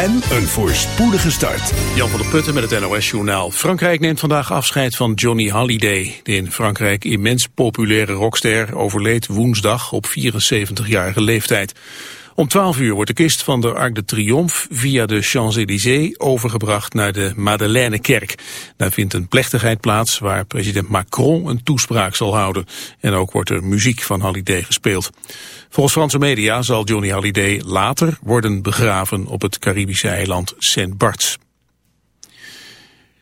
en een voorspoedige start. Jan van der Putten met het NOS-journaal. Frankrijk neemt vandaag afscheid van Johnny Hallyday. De in Frankrijk immens populaire rockster overleed woensdag op 74-jarige leeftijd. Om 12 uur wordt de kist van de Arc de Triomphe via de Champs-Élysées overgebracht naar de Madeleine-kerk. Daar vindt een plechtigheid plaats waar president Macron een toespraak zal houden. En ook wordt er muziek van Hallyday gespeeld. Volgens Franse media zal Johnny Hallyday later worden begraven op het Caribische eiland St. Barts.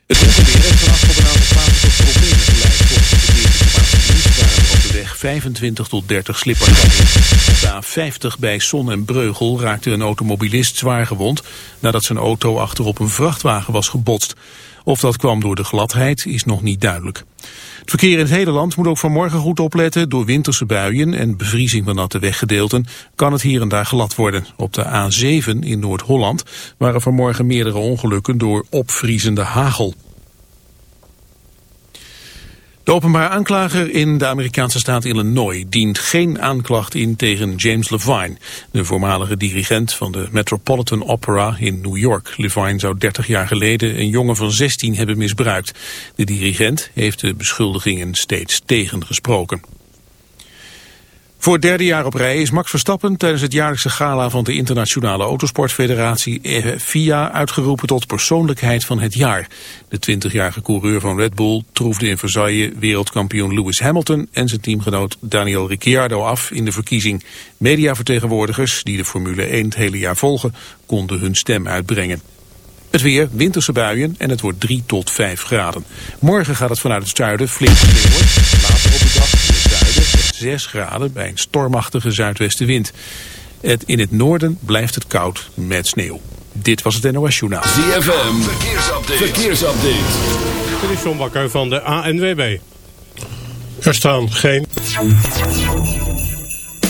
Het vannacht op een aantal plaatsen tot problemen geleid. Volgens de verkeersinformatie er op de weg 25 tot 30 slippervallen. Op de A50 bij Son en Breugel raakte een automobilist zwaar gewond nadat zijn auto achterop een vrachtwagen was gebotst. Of dat kwam door de gladheid is nog niet duidelijk. Het verkeer in het hele land moet ook vanmorgen goed opletten. Door winterse buien en bevriezing van natte weggedeelten kan het hier en daar glad worden. Op de A7 in Noord-Holland waren vanmorgen meerdere ongelukken door opvriezende hagel. De openbaar aanklager in de Amerikaanse staat Illinois dient geen aanklacht in tegen James Levine, de voormalige dirigent van de Metropolitan Opera in New York. Levine zou 30 jaar geleden een jongen van 16 hebben misbruikt. De dirigent heeft de beschuldigingen steeds tegengesproken. Voor het derde jaar op rij is Max Verstappen tijdens het jaarlijkse gala van de Internationale Autosportfederatie FIA uitgeroepen tot persoonlijkheid van het jaar. De 20-jarige coureur van Red Bull troefde in Versailles wereldkampioen Lewis Hamilton en zijn teamgenoot Daniel Ricciardo af in de verkiezing. Mediavertegenwoordigers die de Formule 1 het hele jaar volgen konden hun stem uitbrengen. Het weer, winterse buien en het wordt 3 tot 5 graden. Morgen gaat het vanuit het zuiden flink sneeuwen. 6 graden bij een stormachtige zuidwestenwind. Het, in het noorden blijft het koud met sneeuw. Dit was het NOS Journaal. ZFM, verkeersupdate. verkeersupdate. Dit is John Bakker van de ANWB. Er staan geen...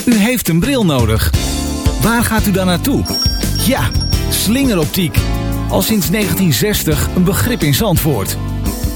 U heeft een bril nodig. Waar gaat u dan naartoe? Ja, slingeroptiek. Al sinds 1960 een begrip in Zandvoort.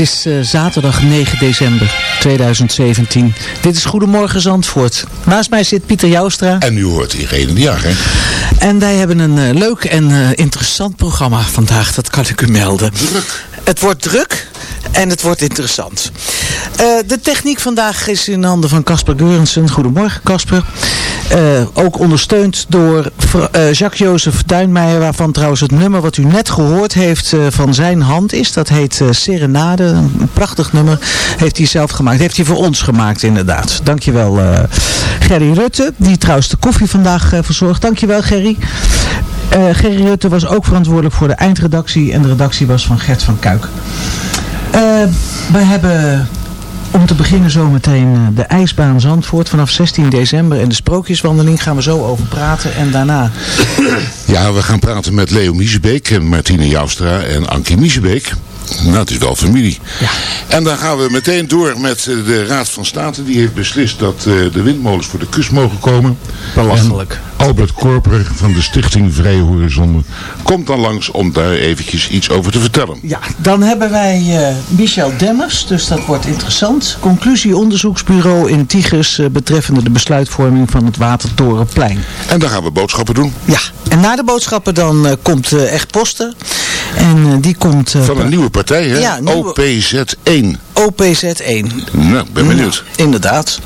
Is uh, zaterdag 9 december 2017. Dit is Goedemorgen Zandvoort. Naast mij zit Pieter Joustra. En u hoort Irene de Jager. En wij hebben een uh, leuk en uh, interessant programma vandaag, dat kan ik u melden. Druk. Het wordt druk en het wordt interessant. Uh, de techniek vandaag is in handen van Casper Geurensen. Goedemorgen Casper. Uh, ook ondersteund door uh, Jacques-Jozef Duinmeijer, waarvan trouwens het nummer wat u net gehoord heeft van zijn hand is. Dat heet Serenade, een prachtig nummer. Heeft hij zelf gemaakt. Heeft hij voor ons gemaakt inderdaad. Dankjewel Gerry Rutte, die trouwens de koffie vandaag verzorgt. Dankjewel Gerry. Uh, Gerry Rutte was ook verantwoordelijk voor de eindredactie en de redactie was van Gert van Kuik. Uh, we hebben om te beginnen zometeen de ijsbaan Zandvoort vanaf 16 december en de sprookjeswandeling gaan we zo over praten en daarna... Ja, we gaan praten met Leo Miesebeek en Martine Joustra en Ankie Miesebeek. Nou, het is wel familie. Ja. En dan gaan we meteen door met de Raad van State. Die heeft beslist dat uh, de windmolens voor de kust mogen komen. Belachelijk. En Albert Korper van de Stichting Vrije Horizon komt dan langs om daar eventjes iets over te vertellen. Ja, dan hebben wij uh, Michel Demmers, dus dat wordt interessant. Conclusie onderzoeksbureau in Tigers uh, betreffende de besluitvorming van het Watertorenplein. En dan gaan we boodschappen doen. Ja, en na de boodschappen dan komt Echt Posten. En die komt... van een nieuwe partij, hè? Ja, nieuwe... OPZ1. OPZ1 Nou, ben benieuwd. Ja, inderdaad.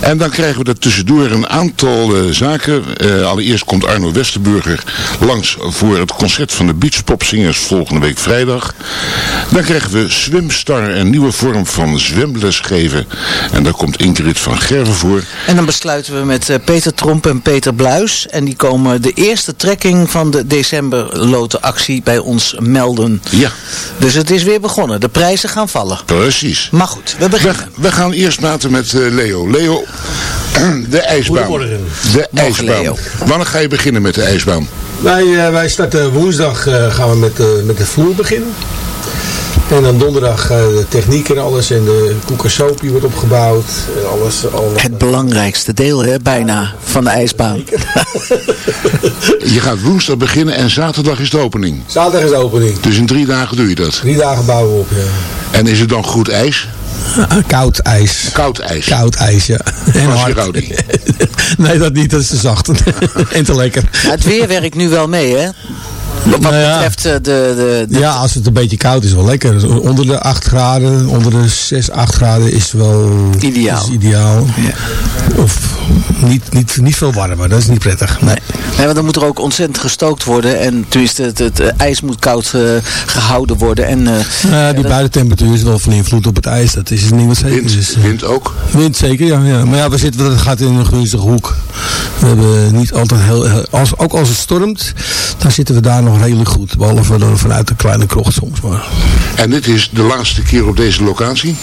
En dan krijgen we er tussendoor een aantal uh, zaken. Uh, allereerst komt Arno Westerburger langs voor het concert van de Beachpopzingers volgende week vrijdag. Dan krijgen we Swimstar, een nieuwe vorm van zwemles geven. En daar komt Ingrid van Gerven voor. En dan besluiten we met uh, Peter Tromp en Peter Bluis. En die komen de eerste trekking van de decemberlotenactie bij ons melden. Ja. Dus het is weer begonnen. De prijzen gaan vallen. Precies. Maar goed, we beginnen. We, we gaan eerst praten met uh, Leo. Leo, de ijsbaan. De ijsbaan. Leo. Wanneer ga je beginnen met de ijsbaan? Wij, uh, wij starten woensdag uh, gaan we met, uh, met de vloer beginnen. En dan donderdag uh, de techniek en alles. En de koekasopie wordt opgebouwd. En alles, alles. Het belangrijkste deel, hè, bijna, van de ijsbaan. je gaat woensdag beginnen en zaterdag is de opening. Zaterdag is de opening. Dus in drie dagen doe je dat? Drie dagen bouwen we op, ja. En is het dan goed ijs? Koud ijs. Koud ijs. Koud ijs, ja. En hard. nee, dat niet. Dat is te zacht. en te lekker. Ja, het weer werkt nu wel mee, hè? Wat Nou ja. betreft de, de, de... Ja, als het een beetje koud is, wel lekker. Onder de 8 graden, onder de 6, 8 graden is wel Ideaal. Is ideaal. Of niet, niet, niet veel warmer, dat is niet prettig. Nee. Nee, want dan moet er ook ontzettend gestookt worden. En tenminste, het, het, het ijs moet koud uh, gehouden worden. En, uh, Ja, die buitentemperatuur is wel van invloed op het ijs. Dat is niet wat zeker. Wind, is. eh, wind ook? Wind zeker, ja, ja. Maar ja, we zitten, dat gaat in een gunstige hoek. We hebben niet altijd heel, heel- als, ook als het stormt, dan zitten we daar nog redelijk goed. Behalve dan vanuit een kleine krocht soms. Maar. En dit is de laatste keer op deze locatie?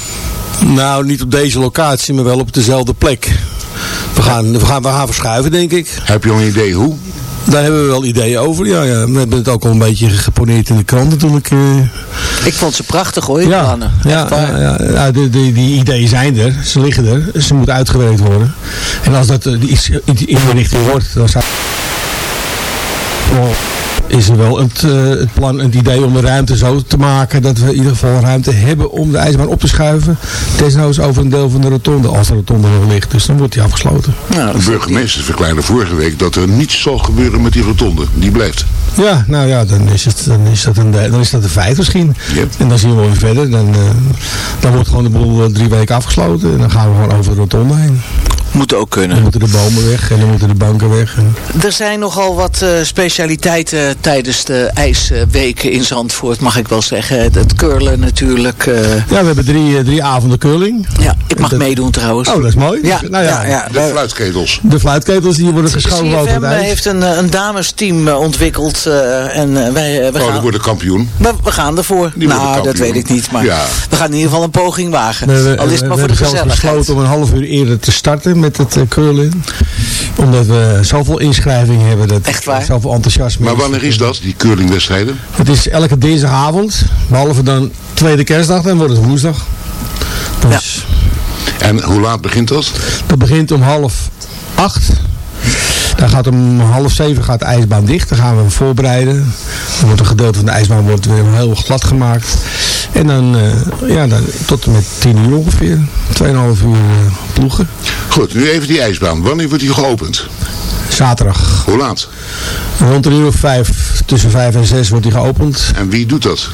Nou, niet op deze locatie, maar wel op dezelfde plek. We gaan, we gaan, we gaan verschuiven, denk ik. Heb je al een idee hoe? Daar hebben we wel ideeën over. Ja, ja. We hebben het ook al een beetje geponeerd in de kranten toen ik... eh, ik vond ze prachtig hoor, die ja, plannen. ja, ja, ja, ja, de, de, die ideeën zijn er. Ze liggen er. Ze moeten uitgewerkt worden. En als dat eh, iets in die richting wordt, dan zou is er wel het, eh, het plan, het idee om de ruimte zo te maken dat we in ieder geval ruimte hebben om de ijsbaan op te schuiven. Desnoods over een deel van de rotonde, als de rotonde nog ligt. Dus dan wordt die afgesloten. Nou, De burgemeester verklaarde vorige week dat er niets zal gebeuren met die rotonde. Die blijft. Ja, nou ja, dan is, het, dan is, dat, een, dan is dat een feit misschien. Yep. En dan zien we wel weer verder. Dan, eh, dan wordt gewoon de boel eh, drie weken afgesloten. En dan gaan we gewoon over de rotonde heen. Moet ook Dan kunnen. moeten de bomen weg en dan moeten de banken weg. Er zijn nogal wat eh, specialiteiten tijdens de ijsweken in Zandvoort, mag ik wel zeggen. Het curlen natuurlijk. eh, Ja, we hebben drie, eh, drie avonden curling. ja, ik mag Dat- meedoen trouwens. Oh, dat is mooi. Ja, nou ja, ja, ja. De fluitketels. De fluitketels die worden geschoven over het ijs. heeft een, een damesteam ontwikkeld eh, en wij, we, Oh, gaan, worden kampioen. we, we gaan ervoor. Die nou, dat weet ik niet, maar Ja. we gaan in ieder geval een poging wagen. We, we, Al is het we- maar we voor de hebben zelfs gezelligheid. besloten om een half uur eerder te starten met het eh, curling. Omdat we zoveel inschrijvingen hebben. Dat Echt waar? Zoveel enthousiasme. Maar wanneer is dat, die curlingwedstrijden? Het is elke dinsdagavond. Behalve dan tweede kerstdag. Dan wordt het woensdag. Dus En hoe laat begint dat? dat begint om half acht. Dan gaat om half zeven gaat de ijsbaan dicht. Dan gaan we hem voorbereiden. Dan wordt een gedeelte van de ijsbaan wordt weer heel glad gemaakt. En dan, eh, ja, dan tot en met 10 uur ongeveer. 2,5 uur eh, ploegen. Goed, nu even die ijsbaan. Wanneer wordt die geopend? Zaterdag. Hoe laat? Rond een uur of vijf, tussen vijf en zes wordt die geopend. En wie doet dat?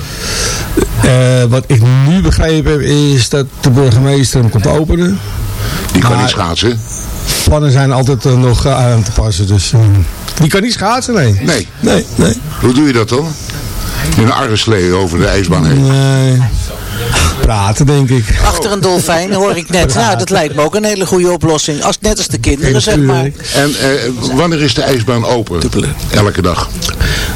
Eh, wat ik nu begrepen heb is dat de burgemeester hem komt openen. Die kan Maar- niet schaatsen. Plannen zijn altijd eh, nog eh, aan te passen. Dus eh, die kan niet schaatsen, nee. Nee. Nee, nee. Hoe doe je dat dan? In een arreslee over de ijsbaan heen. Nee. Praten, denk ik. Achter een dolfijn hoor ik net. Nou, dat lijkt me ook een hele goede oplossing. Als, net als de kinderen, zeg maar. En eh, wanneer is de ijsbaan open? Elke dag.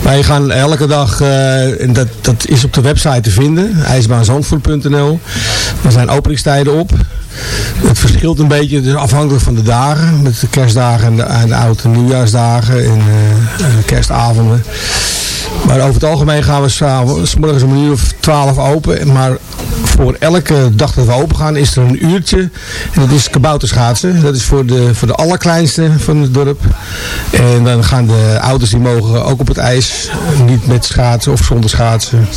Wij gaan elke dag, eh, en dat, dat is op de website te vinden, ijsbaanzandvoort.nl. Daar zijn openingstijden op. Het verschilt een beetje, dus afhankelijk van de dagen. Met de kerstdagen en de, oude nieuwjaarsdagen en de kerstavonden. Maar over het algemeen gaan we s'avonds, 's morgens om een uur of twaalf open. Maar voor elke dag dat we open gaan is er een uurtje. En dat is kabouterschaatsen. Dat is voor de, voor de allerkleinste van het dorp. En dan gaan de ouders die mogen ook op het ijs. Niet met schaatsen of zonder schaatsen.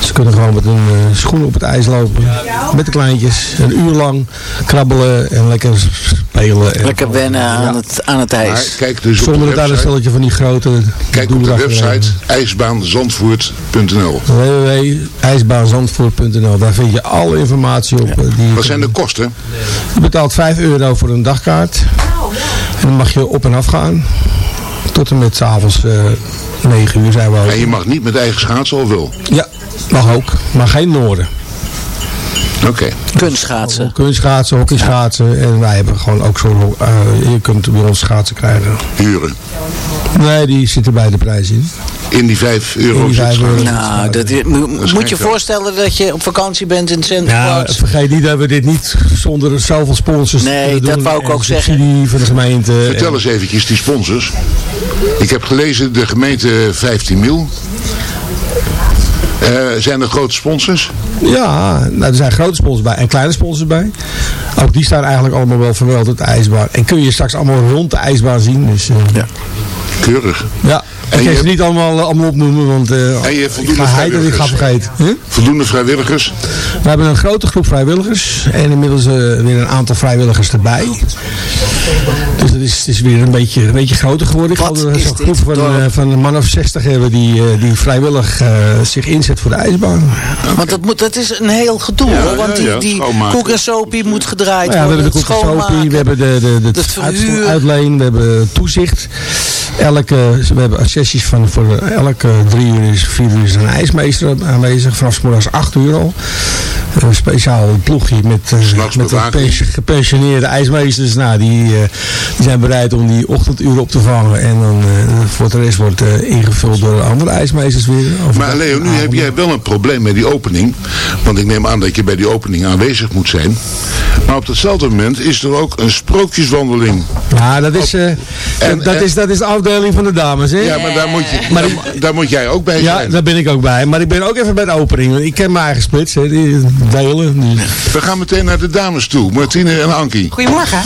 Ze kunnen gewoon met een eh, schoen op het ijs lopen. Met de kleintjes. Een uur lang krabbelen en lekker spelen. En Lekker wennen aan, het, aan het Maar ijs. kijk dus Zonder van die grote Kijk op de achteraan. website ijsbaanzandvoort.nl. www.ijsbaanzandvoort.nl Daar vind je alle informatie op. eh, Die Wat zijn de kosten? Je betaalt 5 euro voor een dagkaart. En dan mag je op en af gaan. Tot en met s'avonds uh, 9 uur zijn we En je mag niet met eigen schaatsen of wel? Ja, mag ook. Maar geen noorden. Oké. Kunstschaatsen. Kunstschaatsen, hockeyschaatsen. En wij hebben gewoon ook zo'n... eh, je kunt bij ons schaatsen krijgen. Huren. Nee, die zitten bij de prijs in. In die 5 euro In die zit vijf schaatsen. euro. Nou, dat, is- mo- is moet je voorstellen dat je op vakantie bent in het centrum. Ja, vergeet niet dat we dit niet zonder zoveel sponsors Nee, dat wou ik ook zeggen. van de gemeente. Vertel En- eens eventjes die sponsors. Ik heb gelezen, de gemeente 15 mil. Eh, zijn er grote sponsors? Ja, nou, er zijn grote sponsors bij en kleine sponsors bij. Ook die staan eigenlijk allemaal wel vermeld op de ijsbaan. En kun je straks allemaal rond de ijsbaan zien. Dus, eh, ja. Keurig. ja. Ik En ze hebt- niet allemaal, eh, allemaal opnoemen, want eh En je hebt ik voldoende ga hij dat ik ga vergeten. Huh? Voldoende vrijwilligers? We hebben een grote groep vrijwilligers en inmiddels eh, weer een aantal vrijwilligers erbij. Dus het is, is weer een beetje, een beetje groter geworden. Ik Wat dat is zo'n dit groep van, eh, van een man of 60 hebben die, eh, die vrijwillig eh, zich inzet voor de ijsbaan. Want dat, moet, dat is een heel gedoe Ja, hoor. Want ja, ja, die, die koek en sopie moet gedraaid Nou ja, we worden. hebben de koekensopie, schoonmaken. we hebben de, de, de, uitsto- uitleen, we hebben toezicht. Elke, we hebben sessies van voor elke drie uur is vier uur is een ijsmeester aanwezig. Vanaf morgens acht uur al. Een speciaal ploegje met, eh, met gepensioneerde ijsmeesters. Nou, die, eh, die zijn bereid om die ochtenduren op te vangen. En dan eh, voor de rest wordt ingevuld door andere ijsmeesters weer. Maar Leo, nu heb jij wel een probleem met die opening. Want ik neem aan dat je bij die opening aanwezig moet zijn. Maar op datzelfde moment is er ook een sprookjeswandeling. Ja, dat is, En- dat, dat en- is, dat is de afdeling van de dames, hè? Ja, maar daar moet, je, Maar daar, daar moet jij ook bij Ja, zijn. daar ben ik ook bij. Maar ik ben ook even bij de opening. want Ik ken mijn eigen splits, hè, die delen. Die... We gaan meteen naar de dames toe. Martine en Ankie. Goedemorgen.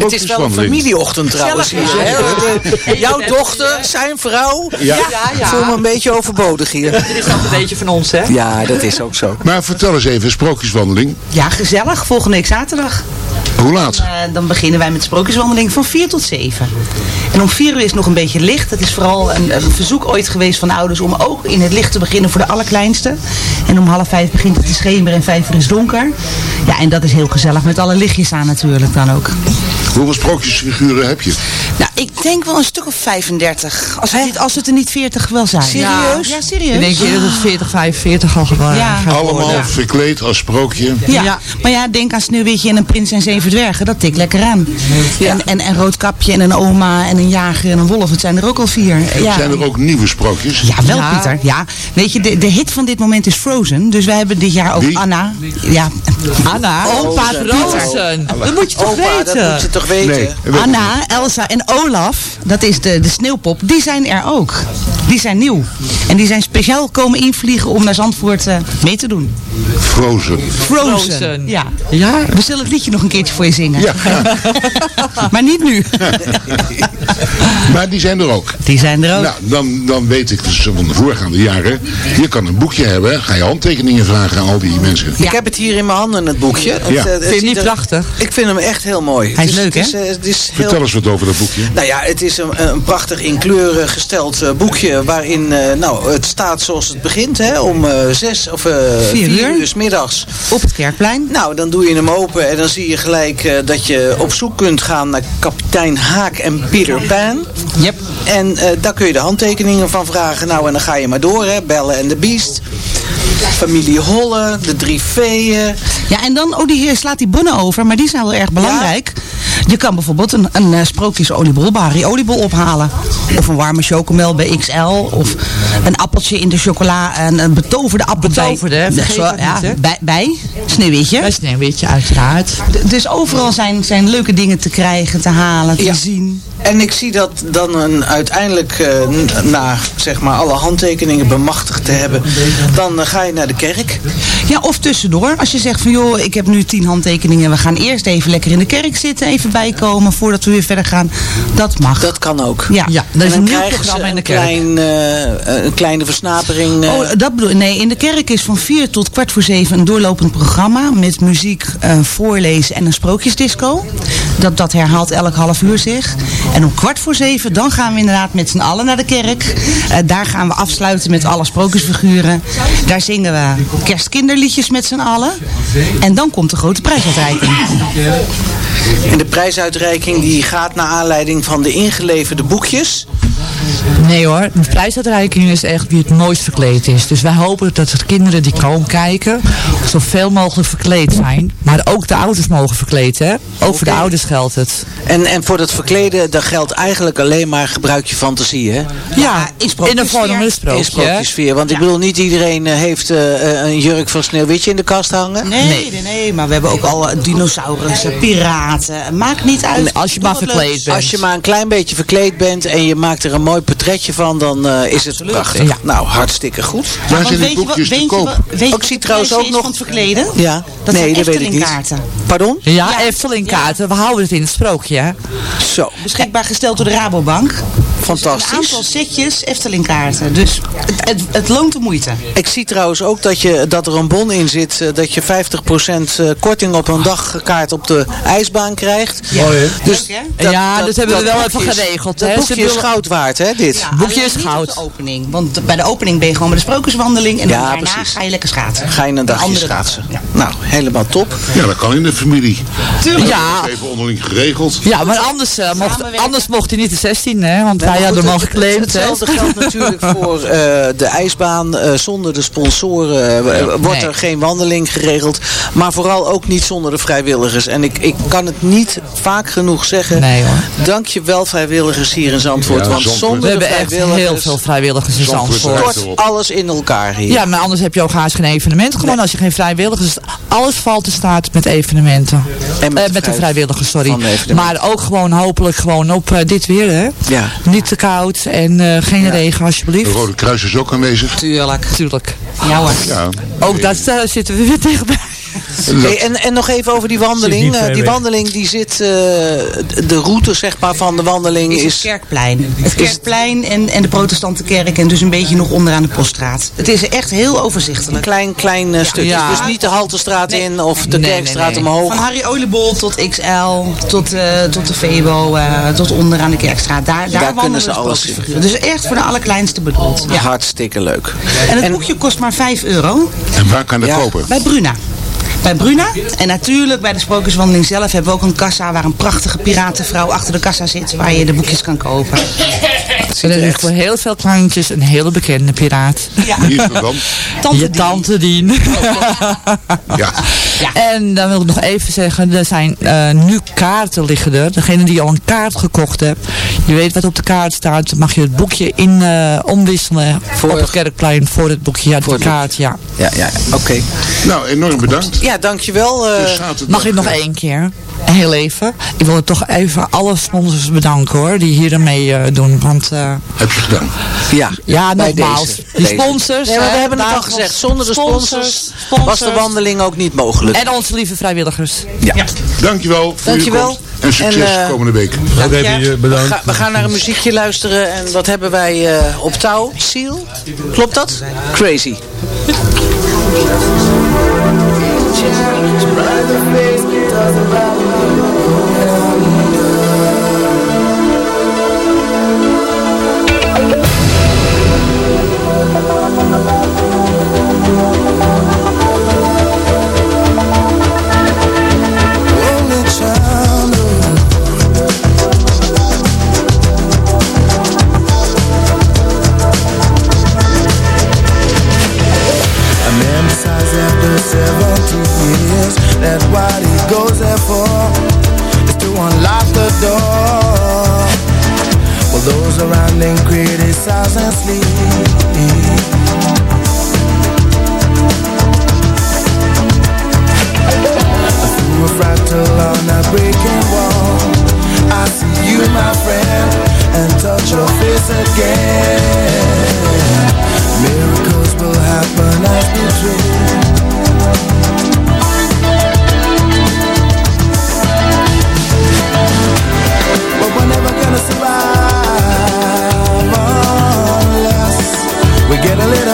Het is wel een familieochtend trouwens. hier, hè? Jouw dochter, zijn vrouw. Ja. Ja, Ik voel me een beetje overbodig hier. Dit is nog een beetje van ons, hè? Ja, dat is ook zo. Maar vertel eens even, sprookjeswandeling. Ja, gezellig. Volgende week zaterdag. Hoe laat? Eh, dan beginnen wij met de sprookjeswandeling van 4 tot 7. En om 4 uur is het nog een beetje licht. Dat is vooral een, een verzoek ooit geweest van de ouders om ook in het licht te beginnen voor de allerkleinste. En om half vijf begint het te schemeren en vijf uur is donker. Ja, en dat is heel gezellig met alle lichtjes aan natuurlijk dan ook. Hoeveel sprookjesfiguren heb je? Nou, ik denk wel een stuk of 35. Als het, niet, als het er niet 40 wel zijn. Serieus? Ja, serieus. Ik denk je dat het 40, 45 al gewoon Ja. Allemaal verkleed als sprookje. Ja. maar ja, denk aan Sneeuwwitje en een prins en zeven dwergen. Dat tikt lekker aan. En, en een roodkapje en een oma en een jager en een wolf. Het zijn er ook al vier. Ja. Zijn er ook nieuwe sprookjes? Ja, wel Ja. Pieter. Ja. Weet je, de, de hit van dit moment is Frozen. Dus wij hebben dit jaar ook Wie? Anna. Ja, Anna, Opa Rozen. Dat moet je toch Opa, dat weten? moet je toch weten? Nee, weet ik Anna, Elsa en Olaf, dat is de, de sneeuwpop, die zijn er ook. Die zijn nieuw. En die zijn speciaal komen invliegen om naar Zandvoort eh, mee te doen. Frozen. Frozen. Frozen. Ja. Ja, We zullen het liedje nog een keertje voor je zingen. Ja, maar niet nu. maar die zijn er ook. Die zijn er ook. Nou, dan, dan weet ik dus van de voorgaande jaren. Je kan een boekje hebben. Ga je handtekeningen vragen aan al die mensen. Ik heb het hier in mijn handen, het boekje. Het, Ja. eh, het vind je niet prachtig? Ik vind hem echt heel mooi. Hij is leuk, het eh, het is heel... Vertel eens wat over dat boekje. Nou ja, het is een, een prachtig in kleuren gesteld eh, boekje waarin eh, nou, het staat zoals het begint. Hè, om eh, zes of Vier vier uur. uur 's middags. Op het Kerkplein. Nou, dan doe je hem open en dan zie je gelijk eh, dat je op zoek kunt gaan naar kapitein Haak en Peter Pan. Yep. En eh, daar kun je de handtekeningen van vragen. Nou, en dan ga je maar door, hè. Bellen en de Beast. Familie Holle, de drie veeën. Ja, en dan, oh, die heer slaat die bonnen over, maar die zijn wel erg belangrijk. Je kan bijvoorbeeld een, een uh, sprookjes oliebol, Barry oliebol ophalen. Of een warme chocomel bij XL. Of een appeltje in de chocola. Een, een betoverde appel Betoverde, bij, Vergeet Zo- ja, niet, bij, bij Sneeuwwitje. Bij Sneeuwwitje, uiteraard. D- Dus overal zijn, zijn leuke dingen te krijgen, te halen, te Ja. zien. En ik zie dat dan een, uiteindelijk, eh, n- na zeg maar alle handtekeningen bemachtigd te hebben, dan eh, ga je naar de kerk. Ja, of tussendoor. Als je zegt van joh, ik heb nu tien handtekeningen. We gaan eerst even lekker in de kerk zitten. Even bijkomen voordat we weer verder gaan. Dat mag. Dat kan ook. ja. Ja, En dat is dan een nieuw programma in de een, kerk. klein, eh, een kleine versnapering. eh, Oh, dat bedoel Nee, in de kerk is van vier tot kwart voor zeven een doorlopend programma. Met muziek, eh, voorlezen en een sprookjesdisco. Dat, dat herhaalt elk half uur zich. En om kwart voor zeven, dan gaan we inderdaad met z'n allen naar de kerk. Eh, daar gaan we afsluiten met alle sprookjesfiguren. Daar zingen we kerstkinderliedjes met z'n allen. En dan komt de grote prijsuitreiking. En de prijsuitreiking die gaat naar aanleiding van de ingeleverde boekjes. Nee hoor, de prijsuitreiking is echt wie het mooist verkleed is. Dus wij hopen dat de kinderen die komen kijken zoveel mogelijk verkleed zijn. Maar ook de ouders mogen verkleed, hè? Ook voor de ouders geldt het. En, en voor dat verkleden, daar geldt eigenlijk alleen maar gebruik je fantasie, hè? Ja, in in de vorm van een In sprookje. sprookjesfeer. Want ik bedoel, niet iedereen eh, heeft eh, een jurk van Sneeuwwitje in de kast hangen. Nee, nee, nee, maar we hebben ook al eh, dinosaurussen, piraten. Maakt niet uit. Als je maar verkleed bent. Als je maar een klein beetje verkleed bent en je maakt er een mooi portretje van, dan eh, is het prachtig. Ja. Nou, hartstikke goed. Waar Want zijn die weet je wat- boekjes te weet je koop? wat- Weet je Ook wat zie de trouwens ook nog- van het verkleden? Ja, Dat nee, zijn dat weet ik niet. Pardon? Ja, Ja. Eftelingkaarten. We houden het in het sprookje, hè? Zo, Beschikbaar gesteld door de Rabobank. Een fantastisch. aantal setjes Eftelingkaarten. Dus het, het, het loont de moeite. Ik zie trouwens ook dat, je, dat er een bon in zit, eh, dat je 50% eh, korting op een dagkaart op de ijsbaan krijgt. Ja. Dus Leuk, hè? Ja, dat hebben we wel even geregeld, Dat hè. Ze boekje is goud waard, hè, dit? Ja, Boekje is niet goud. op de opening. Want bij de opening ben je gewoon bij de sprookjeswandeling. En Ja, dan daarna precies. ga je lekker schaatsen. Ga je een dagje andere schaatsen. dag. Nou, helemaal top. Ja, dat kan in de familie. Tuurlijk. Ja, Even onderling geregeld. ja maar anders, eh, mocht, anders mocht hij niet de 16, hè? Want wij maar hadden goed, hem al het- geclaimd, hè? Hetzelfde geldt natuurlijk voor eh, de ijsbaan. Eh, zonder de sponsoren eh, wordt er geen wandeling geregeld. Maar vooral ook niet zonder de vrijwilligers. En ik, ik kan het niet vaak genoeg zeggen. Nee, hoor. Dank je wel vrijwilligers hier in Zandvoort. Ja, want zonder We hebben echt heel veel vrijwilligers in Zandvoort stort alles in elkaar hier. Ja, maar anders heb je ook haast geen evenement. Gewoon als je geen vrijwilligers... Alles valt te staat met evenementen. En met Eh, de met de vrij- vrijwilligers, sorry. Maar ook gewoon hopelijk gewoon op dit weer, hè. Ja. Niet te koud en eh, geen regen, De alsjeblieft. Rode Kruis is ook aanwezig. Tuurlijk. Tuurlijk. Ja hoor. Ja. Ook dat eh, zitten we weer tegenbij. Hey, en, en nog even over die wandeling. Eh, die weg. wandeling die zit, eh, de route zeg maar van de wandeling is het is... Kerkplein. Het Kerkplein en, en de protestante kerk en dus een beetje nog onderaan de poststraat. Het is echt heel Een overzichtelijk. klein, klein eh, stukje. Ja. Dus niet de Haltestraat Nee. in of de Nee, Kerkstraat nee. omhoog. Van Harry Oliebol tot XL, tot, eh, tot de Febo, eh, tot onderaan de kerkstraat. Daar, daar, kunnen wandelen ze de alles. Dus echt voor de allerkleinste bedoeld. Ja. Hartstikke leuk. En het boekje kost maar 5 euro En waar kan dat Ja. kopen? bij Bruna. Bij Bruna. En natuurlijk bij de sprookjeswandeling zelf hebben we ook een kassa waar een prachtige piratenvrouw achter de kassa zit. Waar je de boekjes kan kopen. En er is echt... voor heel veel kleintjes een hele bekende piraat. Ja. Wie is dat dan? Tante je Dien. tante Dien. Ja. En dan wil ik nog even zeggen, er zijn eh, nu kaarten liggen er. Degene die al een kaart gekocht hebt, je weet wat op de kaart staat, dan mag je het boekje in eh, omwisselen Voor- op het kerkplein voor het boekje. Ja, Voor de kaart, ja. Ja, ja, oké. Nou, enorm bedankt. Ja, dankjewel. zaterdag, Mag ik nog één keer? Heel even. Ik wil toch even alle sponsors bedanken hoor, die hier mee eh, doen. Want eh, Heb je gedaan. ja, ja, bij nogmaals, deze. die sponsors. Nee, maar we hebben het al gezegd. Zonder de sponsors, sponsors was de wandeling ook niet mogelijk. En onze lieve vrijwilligers. ja. Dankjewel voor Dankjewel. je komst. En succes En, eh, komende week. Ja. We, bedankt. ga- we gaan naar een muziekje luisteren. En wat hebben wij eh, op touw? Seal? Klopt dat? Crazy. doesn't matter. Again. Miracles will happen as we dream. But we're never gonna survive Unless we get a little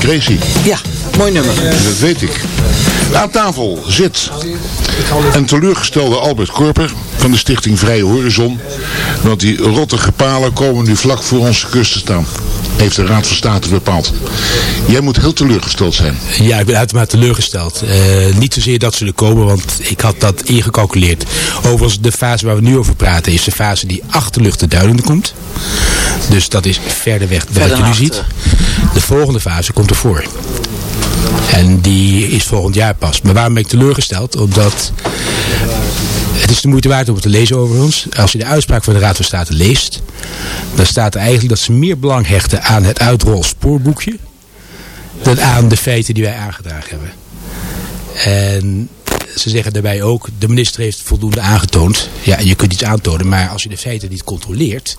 Crazy. Ja, mooi nummer. Dat weet ik. Aan tafel zit een teleurgestelde Albert Korper van de stichting Vrije Horizon. Want die rottige palen komen nu vlak voor onze kust te staan. Heeft de Raad van State bepaald. Jij moet heel teleurgesteld zijn. Ja, ik ben uitermate teleurgesteld. Eh, niet zozeer dat ze er komen, want ik had dat ingecalculeerd. Overigens, de fase waar we nu over praten is de fase die achter lucht de duidende komt. Dus dat is verder weg dan wat je nu ziet. De volgende fase komt ervoor. En die is volgend jaar pas. Maar waarom ben ik teleurgesteld? Omdat het is de moeite waard om het te lezen overigens. Als je de uitspraak van de Raad van State leest, dan staat er eigenlijk dat ze meer belang hechten aan het uitrol spoorboekje dan aan de feiten die wij aangedragen hebben. En ze zeggen daarbij ook, de minister heeft voldoende aangetoond. Ja, je kunt iets aantonen, maar als je de feiten niet controleert.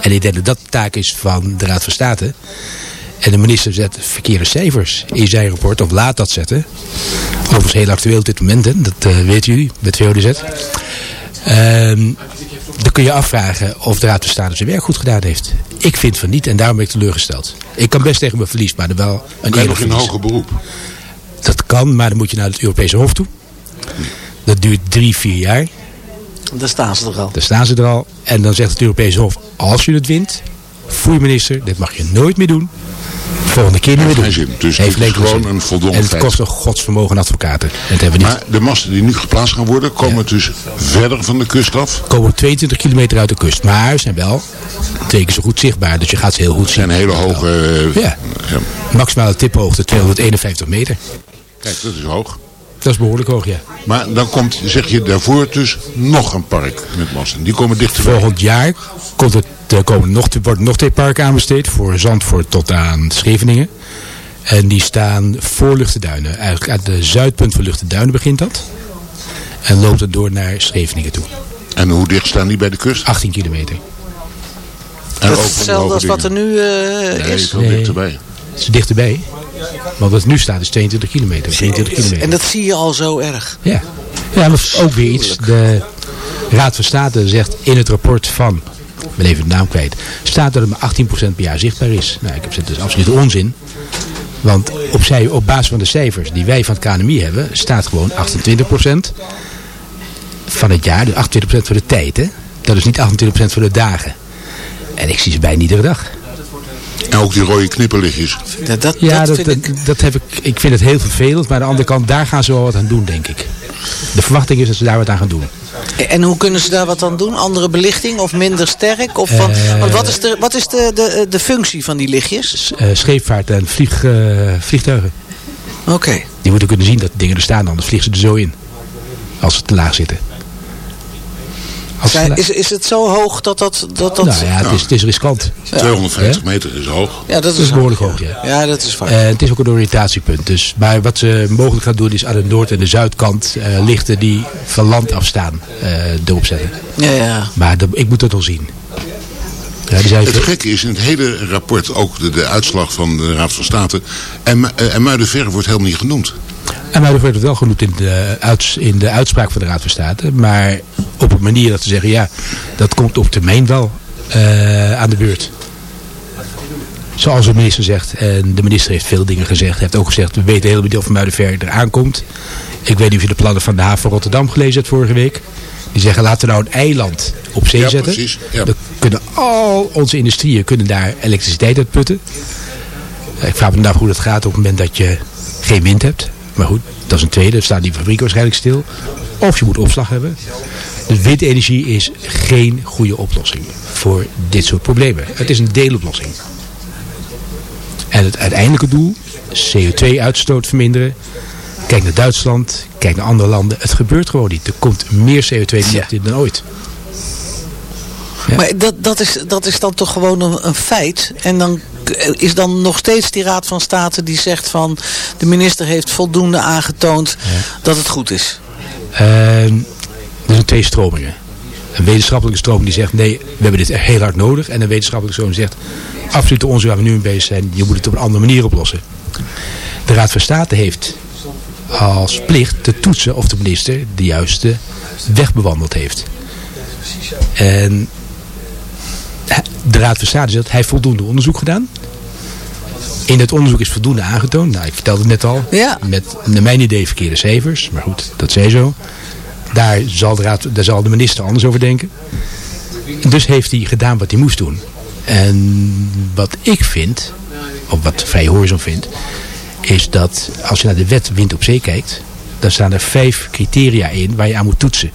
En ik denk dat dat de taak is van de Raad van State. En de minister zet verkeerde cijfers in zijn rapport, of laat dat zetten. Overigens heel actueel op dit moment, hè, dat uh, weten jullie, met VODZ. Ehm dan kun je afvragen of de Raad van State zijn werk goed gedaan heeft. Ik vind van niet en daarom ben ik teleurgesteld. Ik kan best tegen mijn verlies, maar er wel een Kan je nog in verlies. hoger beroep? Dat kan, maar dan moet je naar het Europese Hof toe. Dat duurt drie, vier jaar. Daar staan ze er al. Daar staan ze er al. En dan zegt het Europese Hof, als je het wint, foei minister, dit mag je nooit meer doen. Volgende keer niet meer doen. Zin. Dus Heeft is enkele gewoon zin. een voldongen En het kost een godsvermogen advocaten. En dat hebben we niet. Maar de masten die nu geplaatst gaan worden, komen dus verder van de kust af. komen 22 kilometer uit de kust. Maar zijn wel twee keer zo goed zichtbaar. Dus je gaat ze heel goed zien. En hele hoge... eh, Ja. Maximale tiphoogte 251 meter. Kijk, dat is hoog. Dat is behoorlijk hoog, ja. Maar dan komt, zeg je daarvoor dus, nog een park met masten. Die komen dichterbij. Volgend jaar komt het, er komen nog, worden nog twee parken aanbesteed. Voor Zandvoort tot aan Scheveningen. En die staan voor Luchtenduinen. Eigenlijk aan de zuidpunt van Luchtenduinen begint dat. En loopt het door naar Scheveningen toe. En hoe dicht staan die bij de kust? 18 kilometer. En Dat is hetzelfde als wat er nu eh, Nee, is. veel dichterbij. Het is dichterbij. Want wat nu staat is 22 kilometer. 23 kilometer. En dat zie je al zo erg. Ja, ja maar ook weer iets. De Raad van State zegt in het rapport van, ik ben even de naam kwijt, staat dat het maar 18% per jaar zichtbaar is. Nou, ik heb gezegd, dat is absoluut onzin. Want op, zij, op basis van de cijfers die wij van het KNMI hebben, staat gewoon 28% van het jaar, dus 28% van de tijd. Hè? Dat is niet 28% van de dagen. En ik zie ze bijna iedere dag. En ook die rode knipperlichtjes. Ja, dat, Ja, dat dat, ik... dat heb ik, ik vind het heel vervelend. Maar aan de andere kant, daar gaan ze wel wat aan doen, denk ik. De verwachting is dat ze daar wat aan gaan doen. En hoe kunnen ze daar wat aan doen? Andere belichting of minder sterk? Of van, Eh, want wat is, de, wat is de, de, de functie van die lichtjes? eh, scheepvaart en vlieg, eh, vliegtuigen. Oké. Die moeten kunnen zien dat dingen er staan, anders vliegen ze er zo in. Als ze te laag zitten. Zijn- Is, is het zo hoog dat dat... dat, dat nou ja, het is, het is riskant. 250 meter is hoog. Ja, dat is, Dat is behoorlijk hoog, ja. Ja, dat is waar. Eh, het is ook een oriëntatiepunt. Dus, maar wat ze mogelijk gaan doen is aan de noord- en de zuidkant eh, lichten die van land afstaan eh erop zetten. ja, ja. Maar dat- ik moet dat al zien. Ja, die zijn Het gekke is in het hele rapport ook de, de uitslag van de Raad van State. En, en Muidenverre wordt helemaal niet genoemd. En maar wordt het wel genoemd in de, uits- in de uitspraak van de Raad van State. Maar op een manier dat ze zeggen, ja, dat komt op termijn wel eh, aan de beurt. Zoals de minister zegt. En de minister heeft veel dingen gezegd. Hij heeft ook gezegd, we weten helemaal niet of Muidenver eraan komt. Ik weet niet of je de plannen van de haven van Rotterdam gelezen hebt vorige week. Die zeggen, laten we nou een eiland op zee Ja, zetten. precies, ja. Dan kunnen al onze industrieën kunnen daar elektriciteit uitputten. Ik vraag me af hoe dat gaat op het moment dat je geen wind hebt. Maar goed, dat is een tweede. Dan staan die fabrieken waarschijnlijk stil. Of je moet opslag hebben. Dus windenergie is geen goede oplossing voor dit soort problemen. Het is een deeloplossing. En het uiteindelijke doel, CO2-uitstoot verminderen. Kijk naar Duitsland, kijk naar andere landen. Het gebeurt gewoon niet. Er komt meer CO2 de lucht in dan ooit. Ja. Maar dat, dat, is, dat is dan toch gewoon een, een feit. En dan is dan nog steeds die Raad van State die zegt van... de minister heeft voldoende aangetoond dat het goed is. Ehm, er zijn twee stromingen. Een wetenschappelijke stroming die zegt nee, we hebben dit echt heel hard nodig. En een wetenschappelijke stroming die zegt absoluut de onzin waar we nu mee bezig zijn. Je moet het op een andere manier oplossen. De Raad van State heeft als plicht te toetsen of de minister de juiste weg bewandeld heeft. En de Raad van State zegt hij heeft voldoende onderzoek gedaan. In het onderzoek is voldoende aangetoond. Nou, ik vertelde het net al. Ja. Met naar mijn idee verkeerde cijfers. Maar goed, dat zij zo. Daar zal, de raad, daar zal de minister anders over denken. Dus heeft hij gedaan wat hij moest doen. En wat ik vind, of wat Vrij Horizon vindt, is dat als je naar de wet wind op zee kijkt, dan staan er vijf criteria in waar je aan moet toetsen.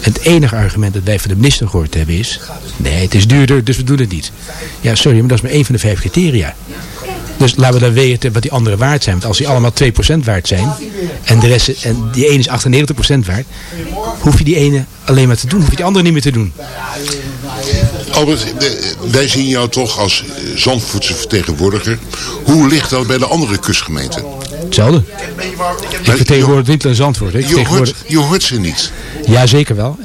Het enige argument dat wij van de minister gehoord hebben is, nee het is duurder, dus we doen het niet. Ja, sorry, maar dat is maar één van de vijf criteria. Dus laten we dan weten wat die anderen waard zijn. Want als die allemaal 2% waard zijn, en, de rest, en die ene is 98% waard, hoef je die ene alleen maar te doen, hoef je die andere niet meer te doen. Albert, de- wij zien jou toch als eh, Zandvoortse vertegenwoordiger. Hoe ligt dat bij de andere kustgemeenten? Hetzelfde. Ik vertegenwoordig Winter en Zandvoort. hè. Ik Je hoort, je hoort ze niet. Ja, zeker wel.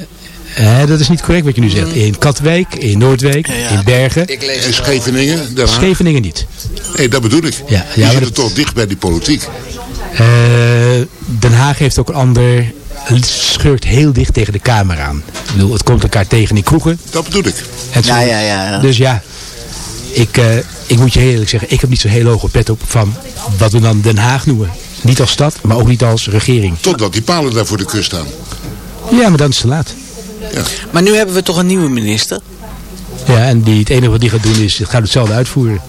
Eh, dat is niet correct wat je nu zegt. In Katwijk, in Noordwijk, in Bergen. En Scheveningen? Haag? Scheveningen niet. Nee, dat bedoel ik. Ja, ja, maar zitten dat- toch dicht bij die politiek. Eh, Den Haag heeft ook een ander... schurkt heel dicht tegen de Kamer aan. Ik bedoel, het komt elkaar tegen in kroegen. Dat bedoel ik. Ja, ja, ja, ja. Dus ja, ik, eh, ik moet je heel eerlijk zeggen, ik heb niet zo'n heel hoge pet op van wat we dan Den Haag noemen. Niet als stad, maar ook niet als regering. Totdat die palen daar voor de kust staan. Ja, maar dan is het te laat. Maar nu hebben we toch een nieuwe minister. Ja, en die, het enige wat die gaat doen is, het gaat hetzelfde uitvoeren.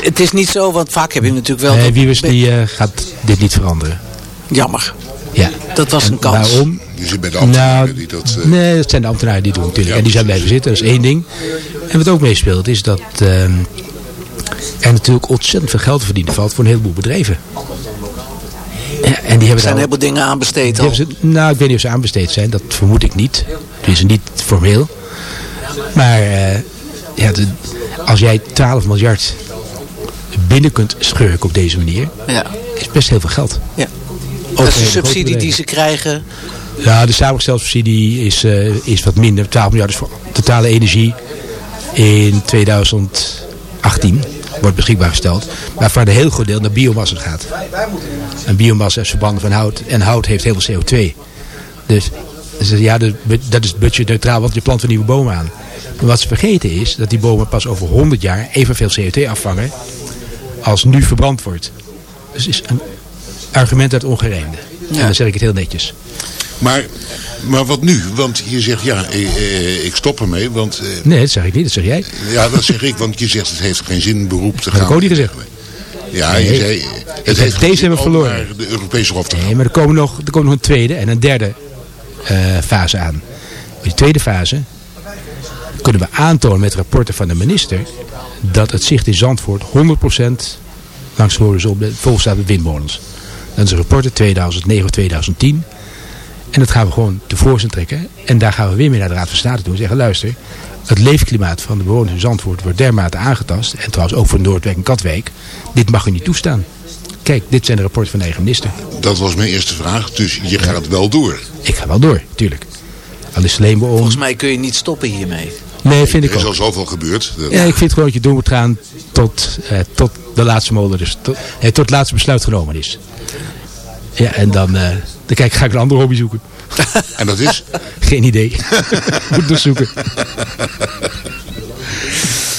het is niet zo, want vaak heb je natuurlijk wel... Nee, dat- Wiebes die eh, gaat dit niet veranderen. Jammer. Ja. Dat was een En kans. Waarom? Je zit bij de ambtenaren Nou, die dat... eh, Nee, dat zijn de ambtenaren die doen natuurlijk. en die zijn blijven zitten, dat is één ding. En wat ook meespeelt is dat ehm, er natuurlijk ontzettend veel geld verdienen valt voor een heleboel bedrijven. Ja, en die hebben Er zijn daar een heleboel dingen aan besteed die al. ze, nou, ik weet niet of ze aanbesteed zijn, dat vermoed ik niet. Die is niet formeel. Maar eh, ja, de- als jij 12 miljard binnen kunt schurken op deze manier, Ja. is best heel veel geld. Ja. Dat is de subsidie die ze krijgen. Ja, de samengestelde subsidie is, eh, is wat minder. 12 miljard is voor totale energie in 2018 wordt beschikbaar gesteld. Maar voor een heel groot deel naar biomassa gaat. En biomassa is verbannen van hout. En hout heeft heel veel CO2. Dus, dus ja, dat is budgetneutraal, want je plant weer nieuwe bomen aan. Maar wat ze vergeten is dat die bomen pas over 100 jaar evenveel CO2 afvangen als nu verbrand wordt. Dus is een argument uit ongerijmde. En dan zeg ik het heel netjes. Maar, maar wat nu? Want je zegt, ja, eh, eh, ik stop ermee, want... eh, Nee, dat zeg ik niet, dat zeg jij. ja, dat zeg ik, want je zegt het heeft geen zin beroep te Dat gaan. heb ik ook niet gezegd. Ja, Nee. je zei, het heeft deze hebben verloren. naar de Europese Hof te gaan. Nee, maar er komen nog, er komt nog een tweede en een derde fase aan. In die tweede fase kunnen we aantonen met rapporten van de minister dat het zicht in Zandvoort 100% langs de horizon vol staat met windmolens. Dat is een rapport uit 2009 of 2010. En dat gaan we gewoon tevoorschijn trekken. En daar gaan we weer mee naar de Raad van State toe en zeggen, luister, het leefklimaat van de bewoners in Zandvoort wordt dermate aangetast. En trouwens ook voor Noordwijk en Katwijk. Dit mag u niet toestaan. Kijk, dit zijn de rapporten van de eigen minister. Dat was mijn eerste vraag, dus je gaat wel door. Ik ga wel door, tuurlijk. Al is alleen om... Volgens mij kun je niet stoppen hiermee. Nee, vind ik Er is al ook. zoveel gebeurd. Dat- Ja, ik vind gewoon dat je door moet gaan tot, eh, tot de laatste molen, dus tot, eh, tot het laatste besluit genomen is. Ja, en dan, eh, dan kijk, ga ik een andere hobby zoeken. En dat is? Geen idee. moet nog zoeken.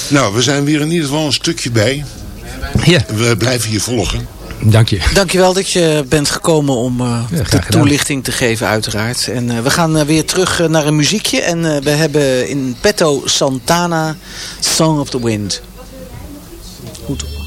Nou, we zijn weer in ieder geval een stukje bij. Ja. We blijven hier volgen. Dank je. Dankjewel dat je bent gekomen om eh, Ja, de toelichting te geven uiteraard. En eh, we gaan weer terug naar een muziekje. En eh, we hebben in petto Santana, Song of the Wind. Goed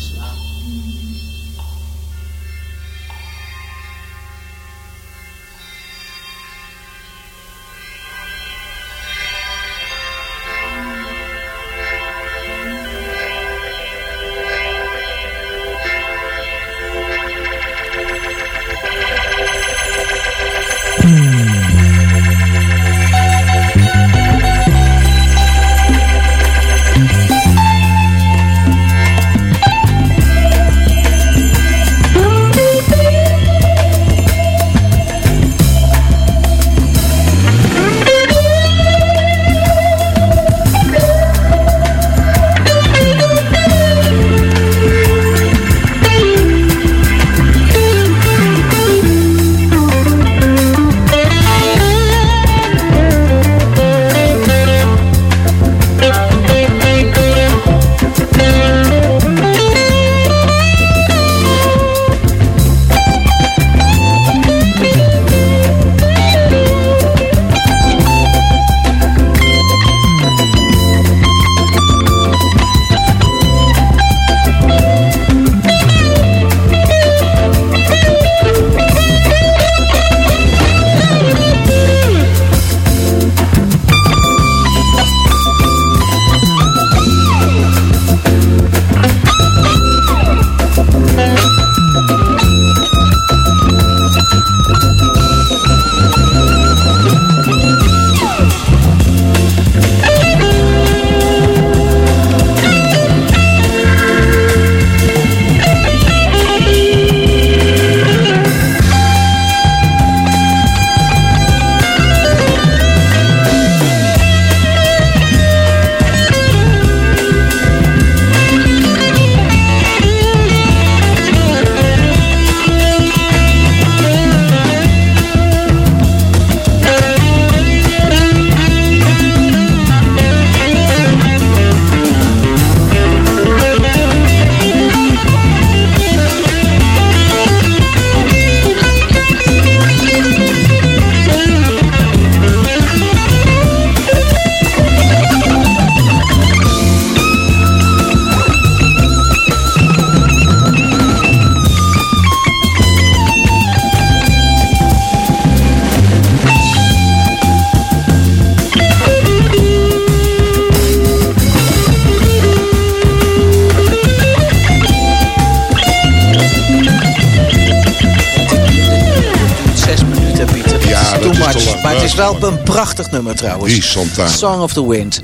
maar, het, lang. maar het is wel een prachtig nummer trouwens. Die Santana. Song of the Wind.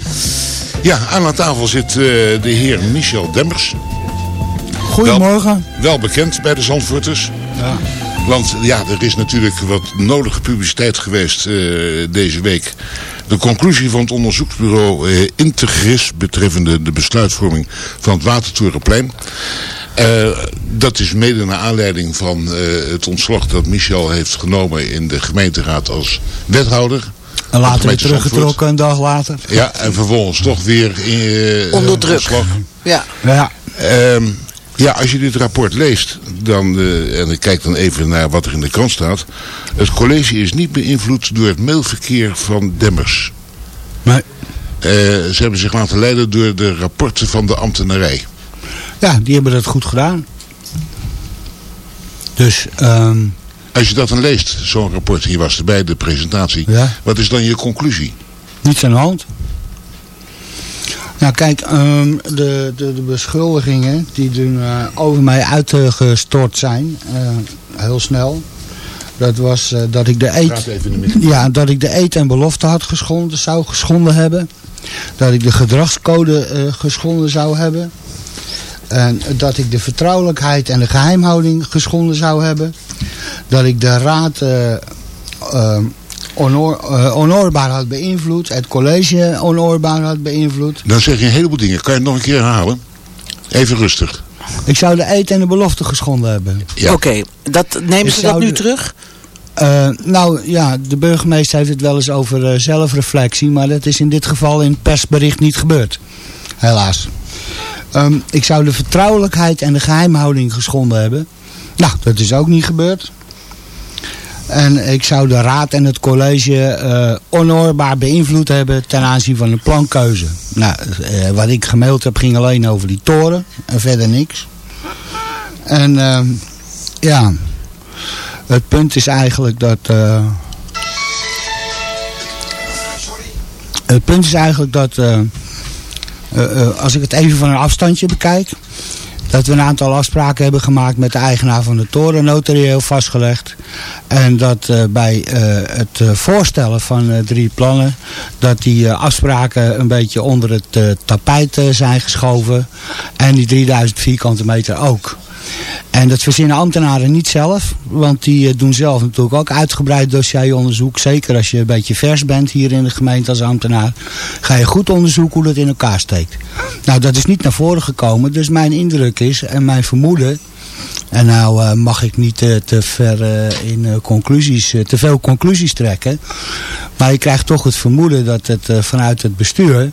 Ja, aan aan tafel zit eh, de heer Michel Demmers. Goedemorgen. Wel, wel bekend bij de Zandvoorters. Ja. Want ja, er is natuurlijk wat nodige publiciteit geweest eh, deze week. De conclusie van het onderzoeksbureau eh, Integris betreffende de besluitvorming van het Watertorenplein. Eh, dat is mede naar aanleiding van eh, het ontslag dat Michel heeft genomen in de gemeenteraad als wethouder. En later weer teruggetrokken een dag later. Ja, en vervolgens toch weer in, eh, Onder druk. ontslag. Ja. Ja. Ehm, ja, als je dit rapport leest, dan, eh, en ik kijk dan even naar wat er in de krant staat. Het college is niet beïnvloed door het mailverkeer van Demmers. Nee. Eh, ze hebben zich laten leiden door de rapporten van de ambtenarij. Ja, die hebben dat goed gedaan. Dus, ehm Als je dat dan leest, zo'n rapport, hier was erbij de presentatie. Ja. Wat is dan je conclusie? niets aan de hand. Nou kijk, ehm, de, de, de beschuldigingen die toen eh, over mij uitgestort zijn, eh, heel snel. Dat was eh, dat ik de eet, ja, dat ik de eet en belofte had geschonden, zou geschonden hebben. Dat ik de gedragscode geschonden zou hebben. En dat ik de vertrouwelijkheid en de geheimhouding geschonden zou hebben. Dat ik de raad eh, eh, onoor, eh, onoorbaar had beïnvloed. Het college onoorbaar had beïnvloed. Dan zeg je een heleboel dingen. Kan je het nog een keer herhalen? Even rustig. Ik zou de eet en de belofte geschonden hebben. Ja. Oké, dat, nemen ze dat nu de- terug? Eh, nou ja, de burgemeester heeft het wel eens over zelfreflectie. Maar dat is in dit geval in het persbericht niet gebeurd. Helaas. Ehm, ik zou de vertrouwelijkheid en de geheimhouding geschonden hebben. Nou, dat is ook niet gebeurd. En ik zou de raad en het college eh, onoorbaar beïnvloed hebben ten aanzien van de plankeuze. Nou, eh, wat ik gemaild heb ging alleen over die toren en verder niks. En ehm, ja, het punt is eigenlijk dat... eh, het punt is eigenlijk dat... eh, eh, als ik het even van een afstandje bekijk... dat we een aantal afspraken hebben gemaakt met de eigenaar van de toren, notarieel vastgelegd. En dat eh, bij het voorstellen van drie plannen, dat die afspraken een beetje onder het tapijt zijn geschoven. En die 3000 vierkante meter ook. En dat verzinnen ambtenaren niet zelf, want die eh, doen zelf natuurlijk ook uitgebreid dossieronderzoek. Zeker als je een beetje vers bent hier in de gemeente als ambtenaar, ga je goed onderzoeken hoe dat in elkaar steekt. Nou, dat is niet naar voren gekomen, dus mijn indruk is en mijn vermoeden, en nou eh, mag ik niet eh, te ver in conclusies, te veel conclusies trekken, maar je krijgt toch het vermoeden dat het vanuit het bestuur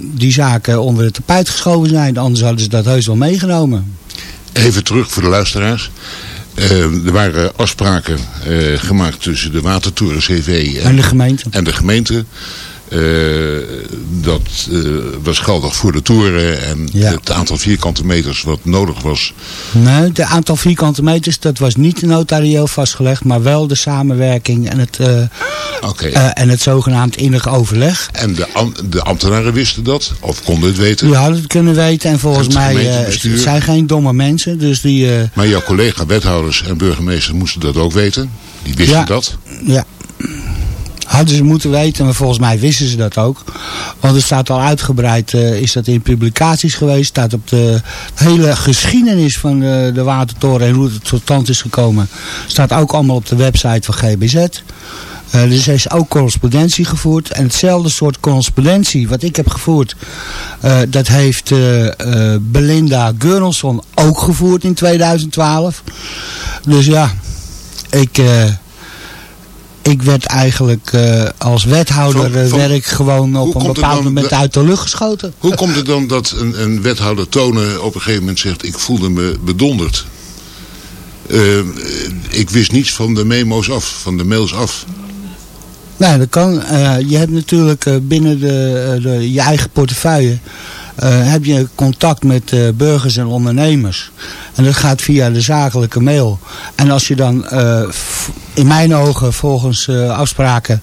die zaken onder het tapijt geschoven zijn, anders hadden ze dat heus wel meegenomen. Even terug voor de luisteraars. Eh, er waren afspraken eh, gemaakt tussen de Watertoren CV En de gemeente. En de gemeente. Eh, dat eh, was geldig voor de toren en Ja. het aantal vierkante meters wat nodig was. Nee, het aantal vierkante meters, dat was niet notarieel vastgelegd, maar wel de samenwerking en het, eh, en het zogenaamd innig overleg. En de, de ambtenaren wisten dat, of konden het weten. Die hadden het kunnen weten en volgens mij zijn geen domme mensen, dus die... Maar jouw collega wethouders en burgemeesters moesten dat ook weten. Die wisten Ja. dat. Ja. Hadden ze moeten weten, maar volgens mij wisten ze dat ook. Want het staat al uitgebreid, eh, is dat in publicaties geweest. staat op de hele geschiedenis van de, de Watertoren en hoe het tot stand is gekomen. staat ook allemaal op de website van GBZ. Eh, dus er is ook correspondentie gevoerd. En hetzelfde soort correspondentie wat ik heb gevoerd, eh, dat heeft eh, Belinda Gurnelson ook gevoerd in 2012. Dus ja, ik, ik werd eigenlijk eh, als wethouder Van- eh, van- ik gewoon op een bepaald moment uit de lucht geschoten. Hoe komt het dan dat een, een wethouder Tonen op een gegeven moment zegt... ik voelde me bedonderd? Eh, ik wist niets van de memo's af, van de mails af. Nee, dat kan. Je hebt natuurlijk binnen de, de, je eigen portefeuille... eh, heb je contact met eh, burgers en ondernemers. En dat gaat via de zakelijke mail. En als je dan eh, in mijn ogen volgens afspraken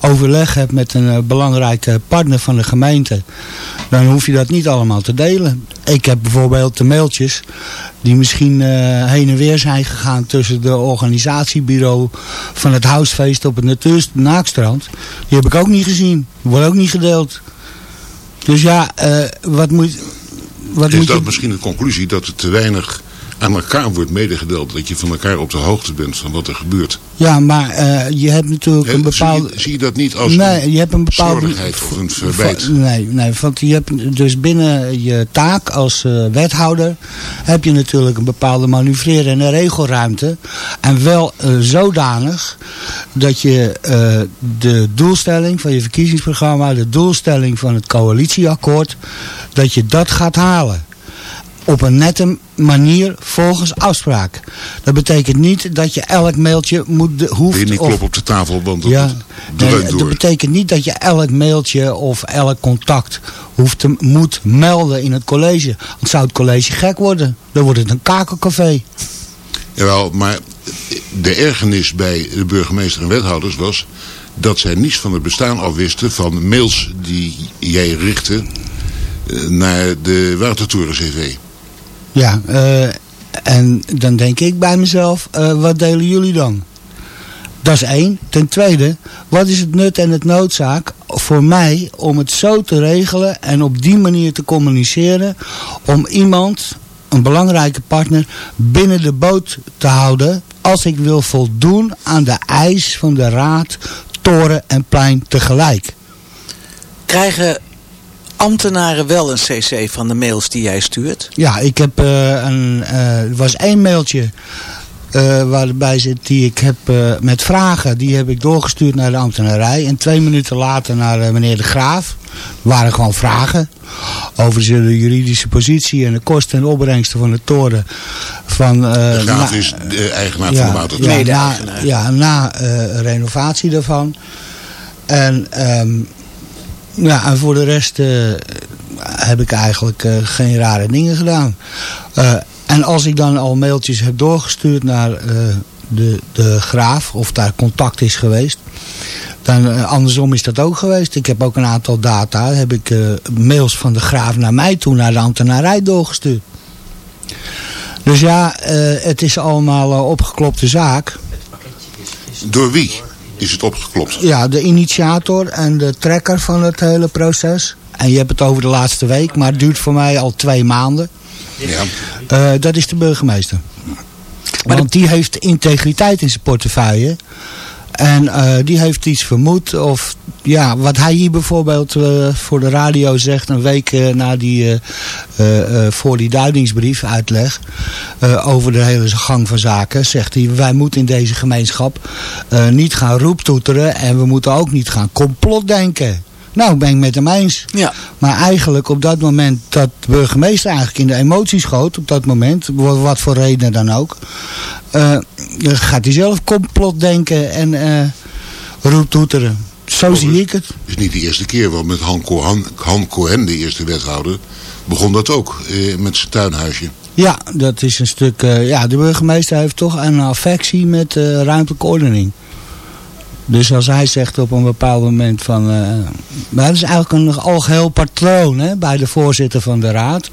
overleg hebt met een belangrijke partner van de gemeente, dan hoef je dat niet allemaal te delen. Ik heb bijvoorbeeld de mailtjes die misschien heen en weer zijn gegaan tussen de organisatiebureau van het huisfeest op het Naakstrand. Die heb ik ook niet gezien. Wordt ook niet gedeeld. Dus ja, eh, wat moet, wat Is moet dat je... misschien de conclusie dat er te weinig aan elkaar wordt medegedeeld? Dat je van elkaar op de hoogte bent van wat er gebeurt? Ja, maar eh, je hebt natuurlijk een Zie bepaalde... je, zie je dat niet als nee, een je hebt een bepaalde... of een verwijt? Va- Nee, nee, want je hebt dus binnen je taak als eh, wethouder... heb je natuurlijk een bepaalde manoeuvreren- en regelruimte. En wel eh, zodanig dat je de doelstelling van je verkiezingsprogramma... de doelstelling van het coalitieakkoord... dat je dat gaat halen op een nette manier volgens afspraak. Dat betekent niet dat je elk mailtje moet, hoeft... Niet of- op de tafel, want dat ja, dat nee, betekent niet dat je elk mailtje of elk contact hoeft te, moet melden in het college. Want zou het college gek worden, dan wordt het een kakelcafé. Jawel, maar de ergernis bij de burgemeester en wethouders was dat zij niets van het bestaan afwisten van mails die jij richtte eh, naar de Watertoren CV. Ja, eh, en dan denk ik bij mezelf, eh, wat delen jullie dan? Dat is één. Ten tweede, wat is het nut en het noodzaak voor mij om het zo te regelen en op die manier te communiceren om iemand, een belangrijke partner, binnen de boot te houden als ik wil voldoen aan de eis van de raad, toren en plein tegelijk. Krijgen ambtenaren wel een cc van de mails die jij stuurt? Ja, ik heb eh, een, eh, er was één mailtje eh, waarbij zit die ik heb eh, met vragen. Die heb ik doorgestuurd naar de ambtenarij. En twee minuten later naar meneer De Graaf. waren gewoon vragen over de juridische positie en de kosten en opbrengsten van de toren. Van, eh, De graaf na- is de eigenaar ja, van Watertoren. ja, na, ja, na eh, renovatie daarvan. En, ehm, ja, en voor de rest eh, heb ik eigenlijk eh, geen rare dingen gedaan. Eh, en als ik dan al mailtjes heb doorgestuurd naar de, de graaf, of daar contact is geweest, dan andersom is dat ook geweest. Ik heb ook een aantal data, heb ik mails van de graaf naar mij toe, naar de ambtenarij doorgestuurd. Dus ja, het is allemaal opgeklopte zaak. Door wie is het opgeklopt? Ja, de initiator en de trekker van het hele proces. En je hebt het over de laatste week, maar het duurt voor mij al twee maanden. Ja. Eh, dat is de burgemeester. Want die heeft integriteit in zijn portefeuille. En eh, die heeft iets vermoed. Of ja, wat hij hier bijvoorbeeld eh, voor de radio zegt. Een week eh, na die, voor die duidingsbrief uitleg. over de hele gang van zaken. Zegt hij wij moeten in deze gemeenschap niet gaan roeptoeteren. En we moeten ook niet gaan complotdenken. Nou, ben ik met hem eens. Ja. Maar eigenlijk op dat moment dat de burgemeester eigenlijk in de emotie schoot, op dat moment, wa- wat voor reden dan ook, eh, dan gaat hij zelf complot denken en eh roeptoeteren. Zo zie ik het. is niet de eerste keer, want met Han Cohen, Han Cohen de eerste wethouder, begon dat ook eh, met zijn tuinhuisje. Ja, dat is een stuk. eh, ja, de burgemeester heeft toch een affectie met eh, ruimtelijke ordening. Dus als hij zegt op een bepaald moment van... eh, maar dat is eigenlijk een algeheel patroon hè, bij de voorzitter van de raad.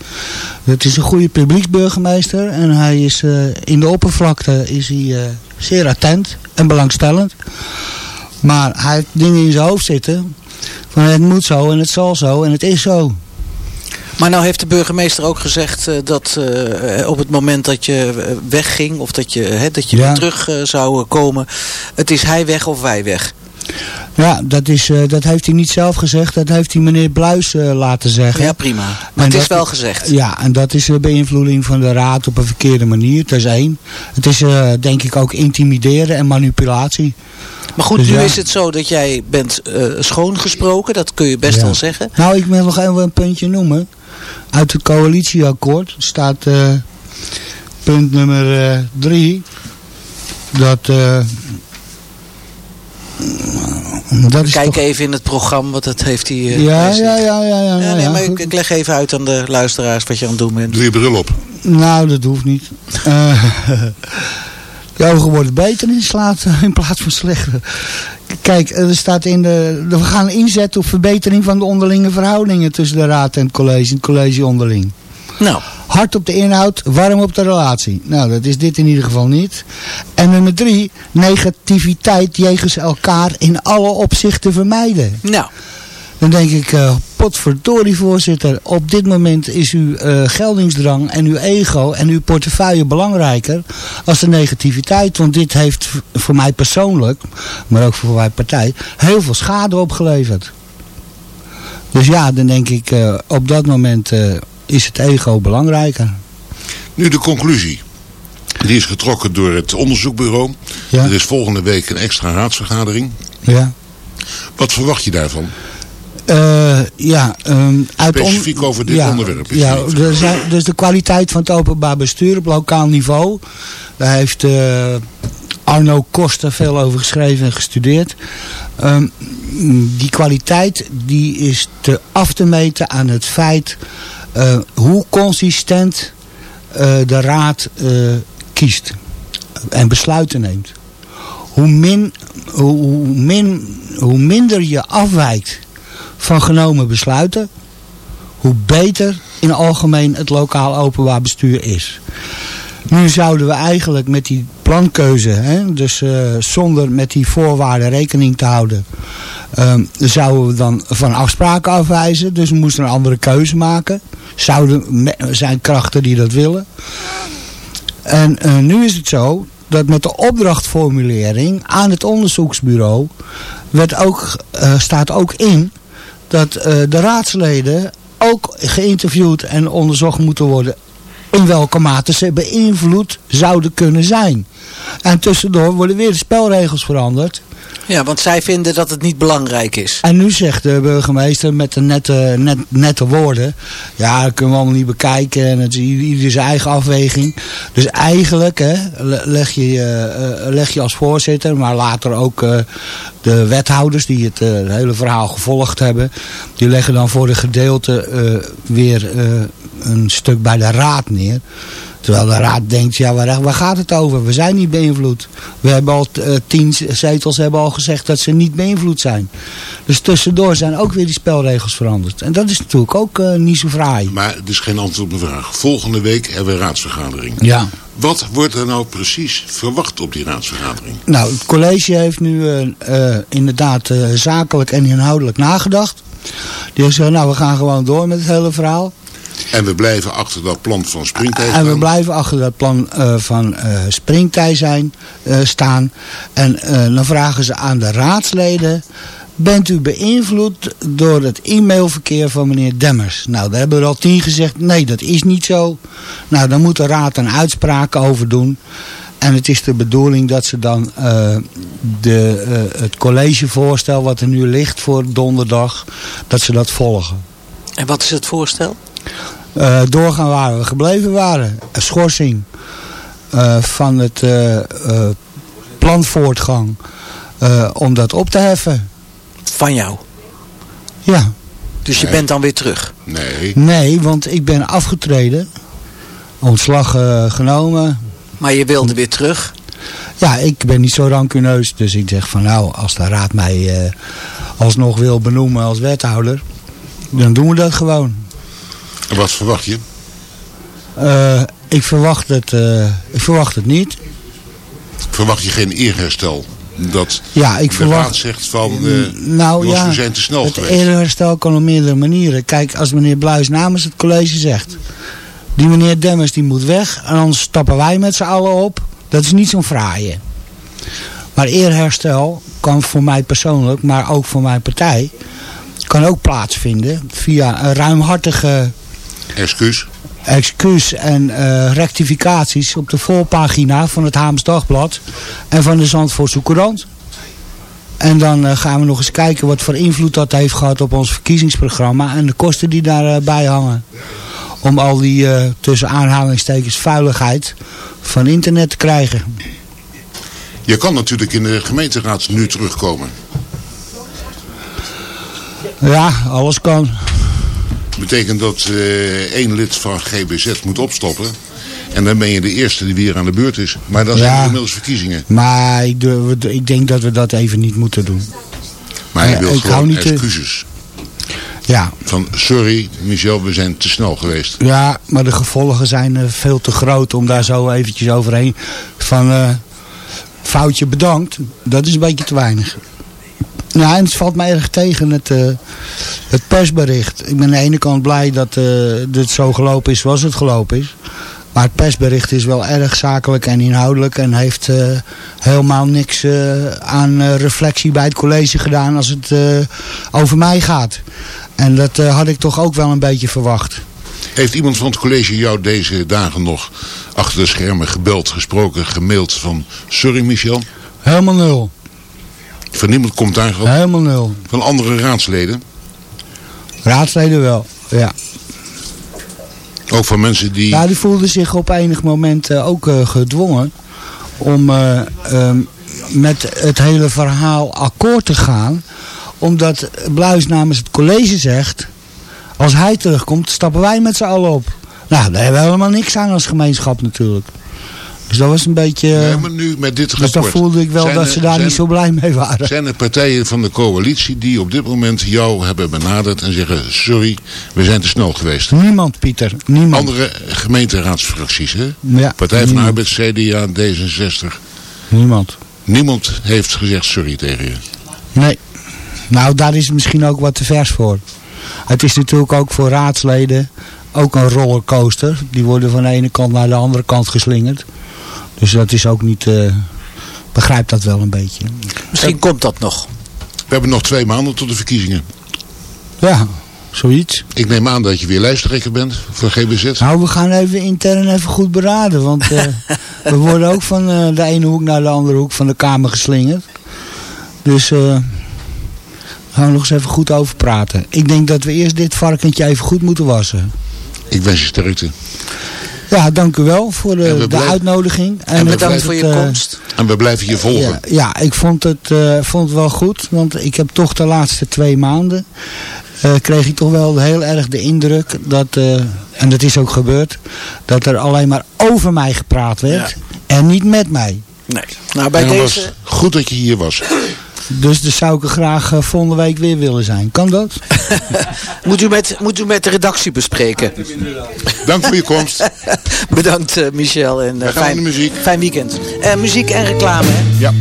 Het is een goede publieksburgemeester en hij is eh, in de oppervlakte is hij, eh, zeer attent en belangstellend. Maar hij heeft dingen in zijn hoofd zitten van het moet zo en het zal zo en het is zo. Maar nou heeft de burgemeester ook gezegd eh, dat eh, op het moment dat je eh, wegging of dat je, hè, dat je Ja. weer terug zou komen, het is hij weg of wij weg. Ja, dat, is, dat heeft hij niet zelf gezegd. Dat heeft hij meneer Bluis laten zeggen. Ja, prima. Maar En het is wel gezegd. Ja, en dat is een beïnvloeding van de raad op een verkeerde manier. Dat is één. Het is denk ik ook intimideren en manipulatie. Maar goed, Dus nu ja. is het zo dat jij bent schoongesproken, dat kun je best Ja. wel zeggen. Nou, ik wil nog even een puntje noemen. Uit het coalitieakkoord staat eh, punt nummer eh, drie. dat... eh, dat is Kijk toch... even in het programma, wat dat heeft hij... eh, Ja, ja, ja, ja, ja, Ja, nee, ja, maar ik leg even uit aan de luisteraars wat je aan het doen bent. Doe je bril op. Nou, dat hoeft niet. Eh, Je ogen worden beter in, slaat, in plaats van slechter. Kijk, er staat in de, we gaan inzetten op verbetering van de onderlinge verhoudingen tussen de raad en het college, en het college onderling. Nou. Hard op de inhoud, warm op de relatie. Nou, dat is dit in ieder geval niet. En nummer drie, negativiteit jegens elkaar in alle opzichten vermijden. Nou. Dan denk ik, uh, potverdorie voorzitter, op dit moment is uw uh, geldingsdrang en uw ego en uw portefeuille belangrijker als de negativiteit. Want dit heeft voor mij persoonlijk, maar ook voor mijn partij, heel veel schade opgeleverd. Dus ja, dan denk ik, uh, op dat moment is het ego belangrijker. Nu de conclusie. Die is getrokken door het onderzoekbureau. Ja. Er is volgende week een extra raadsvergadering. Ja. Wat verwacht je daarvan? Uh, ja, um, uit Specifiek over dit ja, onderwerp. Ja, zijn, dus de kwaliteit van het openbaar bestuur op lokaal niveau. Daar heeft uh, Arno Koster veel over geschreven en gestudeerd. Um, die kwaliteit die is te af te meten aan het feit uh, hoe consistent de raad kiest en besluiten neemt. Hoe, min, hoe, min, hoe minder je afwijkt van genomen besluiten, hoe beter in algemeen het lokaal openbaar bestuur is. Nu zouden we eigenlijk met die plankeuze, hè, dus uh, zonder met die voorwaarden rekening te houden, um, zouden we dan van afspraken afwijzen. Dus we moesten een andere keuze maken. Zouden zijn krachten die dat willen. En uh, nu is het zo dat met de opdrachtformulering aan het onderzoeksbureau werd ook, uh, staat ook in dat uh, de raadsleden ook geïnterviewd en onderzocht moeten worden in welke mate ze beïnvloed zouden kunnen zijn. En tussendoor worden weer de spelregels veranderd. Ja, want zij vinden dat het niet belangrijk is. En nu zegt de burgemeester met de nette, net, nette woorden... ja, dat kunnen we allemaal niet bekijken en het is ieder zijn eigen afweging. Dus eigenlijk hè, leg, je, uh, leg je als voorzitter, maar later ook uh, de wethouders... die het, uh, hele verhaal gevolgd hebben... die leggen dan voor de gedeelte weer een stuk bij de raad neer... Terwijl de raad denkt, ja waar, waar gaat het over? We zijn niet beïnvloed. We hebben al uh, tien zetels hebben al gezegd dat ze niet beïnvloed zijn. Dus tussendoor zijn ook weer die spelregels veranderd. En dat is natuurlijk ook uh, niet zo fraai. Maar het is geen antwoord op mijn vraag. Volgende week hebben we een raadsvergadering. Ja. Wat wordt er nou precies verwacht op die raadsvergadering? Nou, het college heeft nu uh, inderdaad zakelijk en inhoudelijk nagedacht. Die heeft gezegd, nou we gaan gewoon door met het hele verhaal. En we blijven achter dat plan van springtij staan. En we blijven achter dat plan uh, van uh, springtij zijn, uh, staan. En dan vragen ze aan de raadsleden... Bent u beïnvloed door het e-mailverkeer van meneer Demmers? Nou, daar hebben er al tien gezegd, nee, dat is niet zo. Nou, dan moet de raad een uitspraak over doen. En het is de bedoeling dat ze dan uh, de, uh, het collegevoorstel wat er nu ligt voor donderdag, dat ze dat volgen. En wat is het voorstel? Uh, doorgaan waar we gebleven waren. Een schorsing uh, van het uh, planvoortgang om dat op te heffen. Van jou? Ja. Dus je nee. bent dan weer terug? Nee. Nee, want ik ben afgetreden. Ontslag genomen. Maar je wilde weer terug? Ja, ik ben niet zo rancuneus. Dus ik zeg van nou, als de raad mij alsnog wil benoemen als wethouder. Dan doen we dat gewoon. En wat verwacht je? Uh, ik, verwacht het, uh, ik verwacht het niet. Verwacht je geen eerherstel? Dat ja, ik de verwacht, raad zegt van, uh, nou, ja, we zijn te snel het geweest. eerherstel kan op meerdere manieren. Kijk, als meneer Bluis namens het college zegt... die meneer Demmers die moet weg en anders stappen wij met z'n allen op. Dat is niet zo'n fraaie. Maar eerherstel kan voor mij persoonlijk, maar ook voor mijn partij... kan ook plaatsvinden via een ruimhartige Excuus. excuus en uh, rectificaties op de voorpagina van het Haams Dagblad en van de Zandvoortse Courant. En dan uh, gaan we nog eens kijken wat voor invloed dat heeft gehad op ons verkiezingsprogramma en de kosten die daarbij uh, hangen. Om al die tussen aanhalingstekens vuiligheid van internet te krijgen. Je kan natuurlijk in de gemeenteraad nu terugkomen. Ja, alles kan betekent dat uh, één lid van GBZ moet opstoppen. En dan ben je de eerste die weer aan de beurt is. Maar dan zijn Ja. er inmiddels verkiezingen. Maar ik, durf- ik denk dat we dat even niet moeten doen. Maar je Eh, hou gewoon niet te- excuses. Ja. Van sorry Michel, we zijn te snel geweest. Ja, maar de gevolgen zijn eh, veel te groot om daar zo eventjes overheen van eh, foutje bedankt. Dat is een beetje te weinig. Ja, en het valt me erg tegen, het, eh, het persbericht. Ik ben aan de ene kant blij dat eh, dit zo gelopen is zoals het gelopen is. Maar het persbericht is wel erg zakelijk en inhoudelijk en heeft eh, helemaal niks eh, aan reflectie bij het college gedaan als het eh, over mij gaat. En dat eh, had ik toch ook wel een beetje verwacht. Heeft iemand van het college jou deze dagen nog achter de schermen gebeld, gesproken, gemaild van sorry Michel? Helemaal nul. Van niemand komt daar gehad? Helemaal nul. Van andere raadsleden? Raadsleden wel, ja. Ook van mensen die... Ja, die voelden zich op enig moment eh, ook eh, gedwongen om eh, ehm, met het hele verhaal akkoord te gaan. Omdat Bluis namens het college zegt, als hij terugkomt stappen wij met z'n allen op. Nou, daar hebben we helemaal niks aan als gemeenschap natuurlijk. Dus dat was een beetje... Nee, maar nu met dit dus rapport... dan voelde ik wel dat ze daar zijn- niet zo blij mee waren. Zijn er partijen van de coalitie die op dit moment jou hebben benaderd en zeggen... sorry, we zijn te snel geweest. Niemand, Pieter. Niemand. Andere gemeenteraadsfracties, hè? Ja, Partij van. Arbeid, CDA, D66. Niemand. Niemand heeft gezegd sorry tegen je. Nee. Nou, daar is het misschien ook wat te vers voor. Het is natuurlijk ook voor raadsleden ook een rollercoaster. Die worden van de ene kant naar de andere kant geslingerd. Dus dat is ook niet... eh begrijp dat wel een beetje. Misschien komt dat nog. We hebben nog twee maanden tot de verkiezingen. Ja, zoiets. Ik neem aan dat je weer lijsttrekker bent voor GBZ. Nou, we gaan even intern even goed beraden. Want eh, we worden ook van eh, de ene hoek naar de andere hoek van de Kamer geslingerd. Dus eh gaan we nog eens even goed over praten. Ik denk dat we eerst dit varkentje even goed moeten wassen. Ik wens je sterkte. Ja, dank u wel voor de, En we de blijven- uitnodiging. en blijven- vond voor het, je eh, komst. En we blijven je volgen. Ja, ja, ik vond het, eh, vond het wel goed. Want ik heb toch de laatste twee maanden... eh, kreeg ik toch wel heel erg de indruk dat... eh, en dat is ook gebeurd... dat er alleen maar over mij gepraat werd. En niet met mij. Nee. Nou, bij En deze... was goed dat je hier was. Dus dus zou ik er graag eh, volgende week weer willen zijn. Kan dat? Moet u, met, moet u met de redactie bespreken. Dank voor je komst. Bedankt eh, Michel en eh, fijn, muziek. fijn weekend. Eh, muziek en reclame hè? Ja.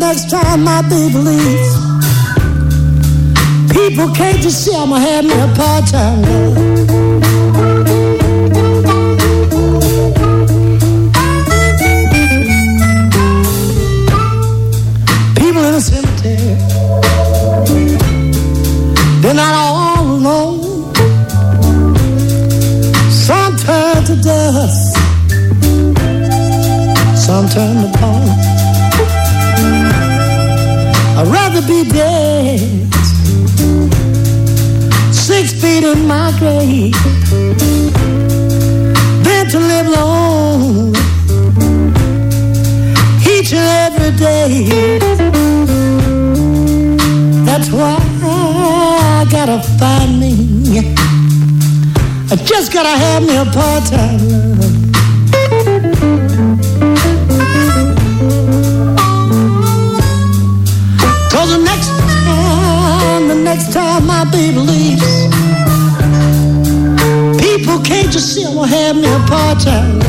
Next time my baby leaves, people can't just say I'ma have me a part-time cemetery, they're not all alone. Some turn to dust some turn to bone. To be dead. Six feet in my grave. Then to live long each and every day. That's why I gotta find me. I just gotta have me a part time. People can't just sit and have me a part time.